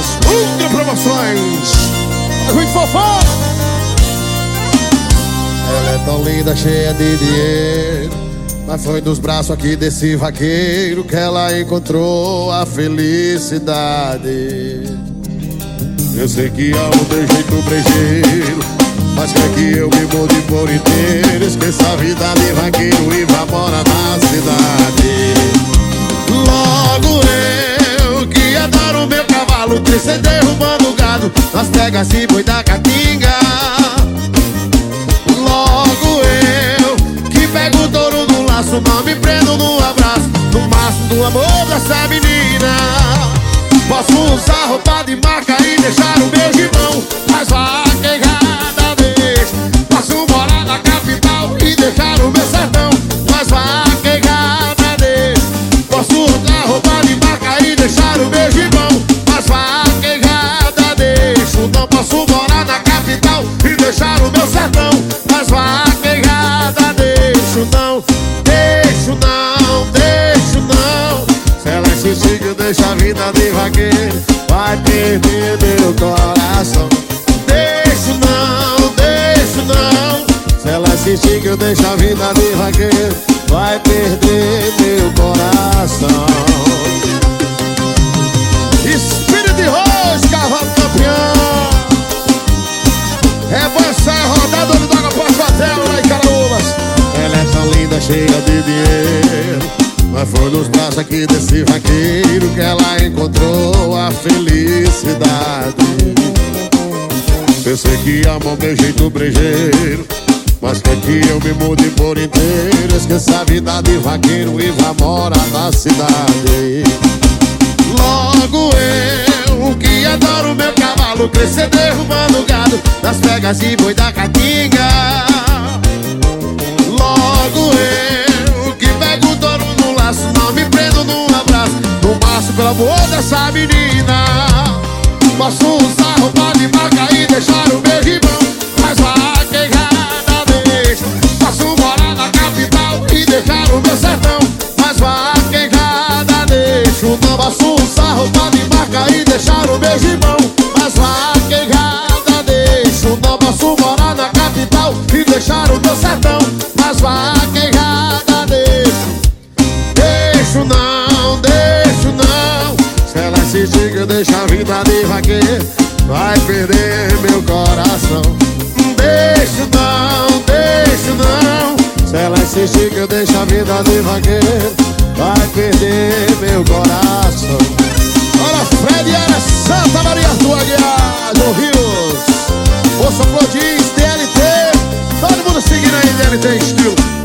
das Ultra Promoções. Rui Fofó. Ela é tão linda, cheia de dinheiro. Mas foi dos braços aqui desse vaqueiro que ela encontrou a felicidade. Eu sei que amo de jeito brejeiro, mas quer que eu me mude por inteiro. Esqueça a vida de vaqueiro e vá morar na cidade. Gado nas pegas e boi da caatinga. Logo eu que pego o touro no laço, não me prendo no abraço, no máximo do amor dessa menina. Posso usar roupa de marca e deixar o meu gibão Mas vá queigada deixa Posso morar na capital e deixar o meu sertão insistir que eu deixo a vida de vaqueiro Vai perder meu coração. Espírito de Rose, cavalo campeão. É você, rodador do Água Passatel lá em Caraúbas Ela é tão linda, cheia de dinheiro mas foi nos braços aqui desse vaqueiro que ela encontrou a felicidade. Pensei que amou meu jeito brejeiro, mas quer que eu me mude por inteiro. Esqueça a vida de vaqueiro e vá morar na cidade. Logo eu, que adoro meu cavalo, crescer derrubando gado das pegas e boi da caatinga. Logo eu, que pego o touro no laço, não me prendo num abraço, no maço pelo amor dessa menina. Posso usar roupa de marca e deixar o meu ribão, mas vá queigada vida de vaqueiro, vai perder meu coração. Deixo não, deixo não. Se ela insistir que eu deixo a vida de vaqueiro, vai perder meu coração. Olha, Fred era Santa Maria do Aguiar, do Rios. Moça Flodins, DLT. Todo mundo seguindo aí, DLT estilo.